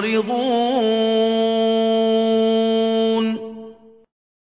مُعْرِضُونَ